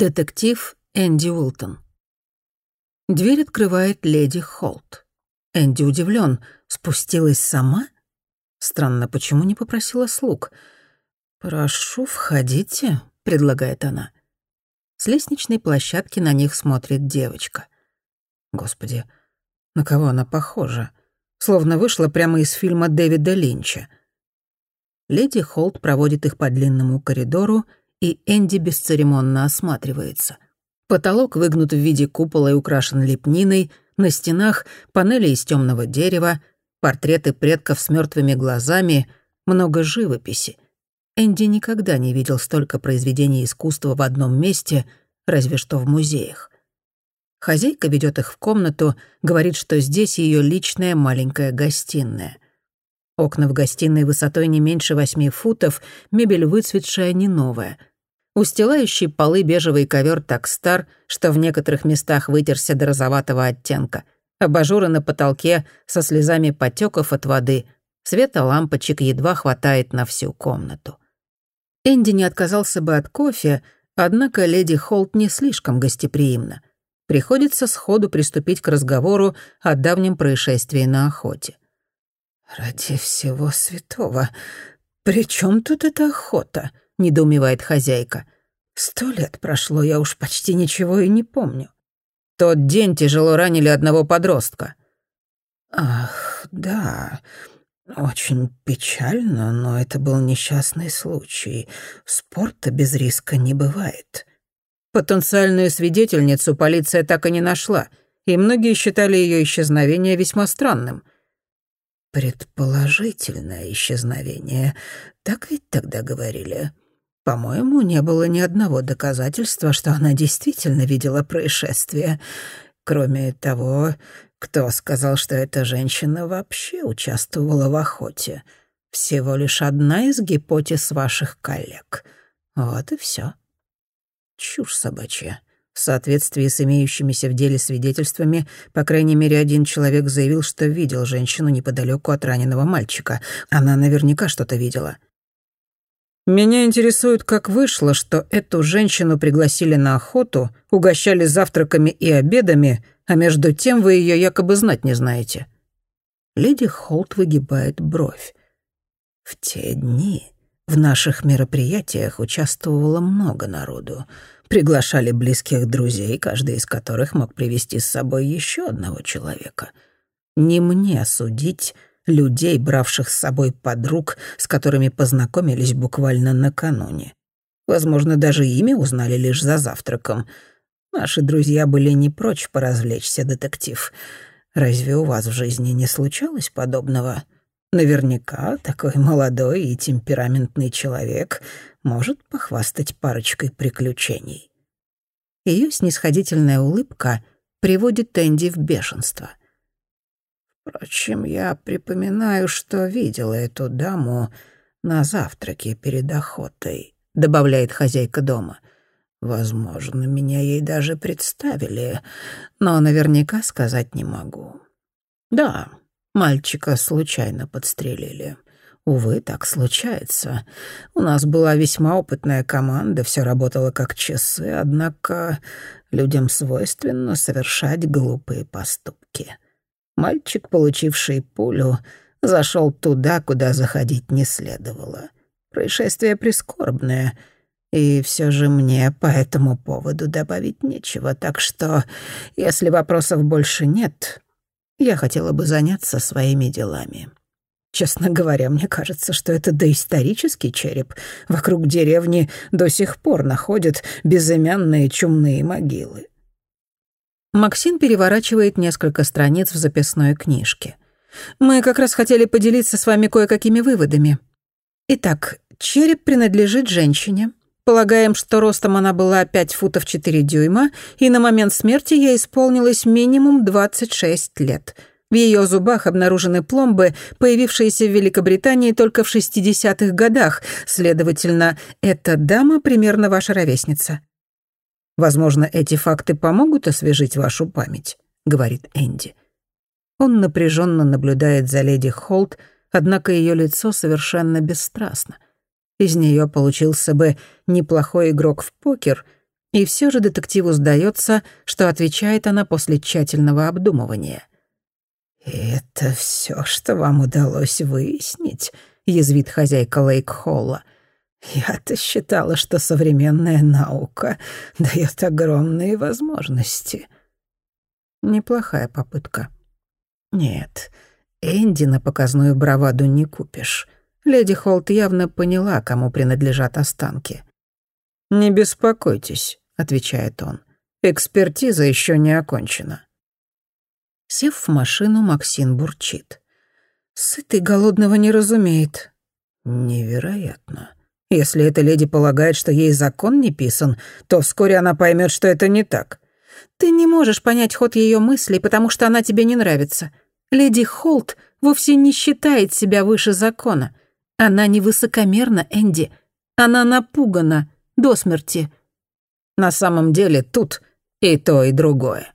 Детектив Энди Уилтон. Дверь открывает леди Холт. Энди удивлен. Спустилась сама? Странно, почему не попросила слуг? «Прошу, входите», — предлагает она. С лестничной площадки на них смотрит девочка. Господи, на кого она похожа? Словно вышла прямо из фильма Дэвида Линча. Леди Холт проводит их по длинному коридору, и Энди бесцеремонно осматривается. Потолок выгнут в виде купола и украшен лепниной, на стенах панели из темного дерева, портреты предков с мертвыми глазами, много живописи — Энди никогда не видел столько произведений искусства в одном месте, разве что в музеях. Хозяйка ведет их в комнату, говорит, что здесь ее личная маленькая гостиная. Окна в гостиной высотой не меньше восьми футов, мебель выцветшая, не новая. Устилающий полы бежевый ковер так стар, что в некоторых местах вытерся до розоватого оттенка. Абажуры на потолке со слезами потеков от воды. Света лампочек едва хватает на всю комнату. Энди не отказался бы от кофе, однако леди Холт не слишком гостеприимна. Приходится сходу приступить к разговору о давнем происшествии на охоте. «Ради всего святого, при чем тут эта охота?» — недоумевает хозяйка. «Сто лет прошло, я уж почти ничего и не помню». «Тот день тяжело ранили одного подростка». «Ах, да, очень печально, но это был несчастный случай. Спорта без риска не бывает. Потенциальную свидетельницу полиция так и не нашла, и многие считали ее исчезновение весьма странным. Предположительное исчезновение. Так ведь тогда говорили. По-моему, не было ни одного доказательства, что она действительно видела происшествие. Кроме того, кто сказал, что эта женщина вообще участвовала в охоте? Всего лишь одна из гипотез ваших коллег. Вот и все. Чушь собачья. В соответствии с имеющимися в деле свидетельствами, по крайней мере, один человек заявил, что видел женщину неподалеку от раненого мальчика. Она наверняка что-то видела. Меня интересует, как вышло, что эту женщину пригласили на охоту, угощали завтраками и обедами, а между тем вы ее якобы знать не знаете». Леди Холт выгибает бровь. «В те дни в наших мероприятиях участвовало много народу. Приглашали близких друзей, каждый из которых мог привести с собой еще одного человека. Не мне судить людей, бравших с собой подруг, с которыми познакомились буквально накануне. Возможно, даже имя узнали лишь за завтраком — Наши друзья были не прочь поразвлечься, детектив. Разве у вас в жизни не случалось подобного? Наверняка такой молодой и темпераментный человек может похвастать парочкой приключений. Ее снисходительная улыбка приводит Энди в бешенство. Впрочем, я припоминаю, что видела эту даму на завтраке перед охотой, добавляет хозяйка дома. Возможно, меня ей даже представили, но наверняка сказать не могу. Да, мальчика случайно подстрелили. Увы, так случается. У нас была весьма опытная команда, все работало как часы, однако людям свойственно совершать глупые поступки. Мальчик, получивший пулю, зашел туда, куда заходить не следовало. Происшествие прискорбное — и все же мне по этому поводу добавить нечего, так что, если вопросов больше нет, я хотела бы заняться своими делами. Честно говоря, мне кажется, что это доисторический череп. Вокруг деревни до сих пор находят безымянные чумные могилы. Максим переворачивает несколько страниц в записной книжке. «Мы как раз хотели поделиться с вами кое-какими выводами. Итак, череп принадлежит женщине, Полагаем, что ростом она была 5 футов 4 дюйма, и на момент смерти ей исполнилось минимум 26 лет. В ее зубах обнаружены пломбы, появившиеся в Великобритании только в 60-х годах, следовательно, эта дама примерно ваша ровесница. «Возможно, эти факты помогут освежить вашу память», — говорит Энди. Он напряженно наблюдает за леди Холт, однако ее лицо совершенно бесстрастно. Из нее получился бы неплохой игрок в покер, И все же детективу сдается, что отвечает она после тщательного обдумывания. «Это все, что вам удалось выяснить», — язвит хозяйка Лейк-Холла. «Я-то считала, что современная наука дает огромные возможности». Неплохая попытка. Нет, Энди на показную браваду не купишь. Леди Холт явно поняла, кому принадлежат останки. «Не беспокойтесь», — отвечает он. «Экспертиза еще не окончена». Сев в машину, Максин бурчит. «Сытый голодного не разумеет». «Невероятно. Если эта леди полагает, что ей закон не писан, то вскоре она поймет, что это не так». «Ты не можешь понять ход ее мыслей, потому что она тебе не нравится. Леди Холт вовсе не считает себя выше закона. Она не высокомерна, Энди. Она напугана до смерти. На самом деле тут и то, и другое.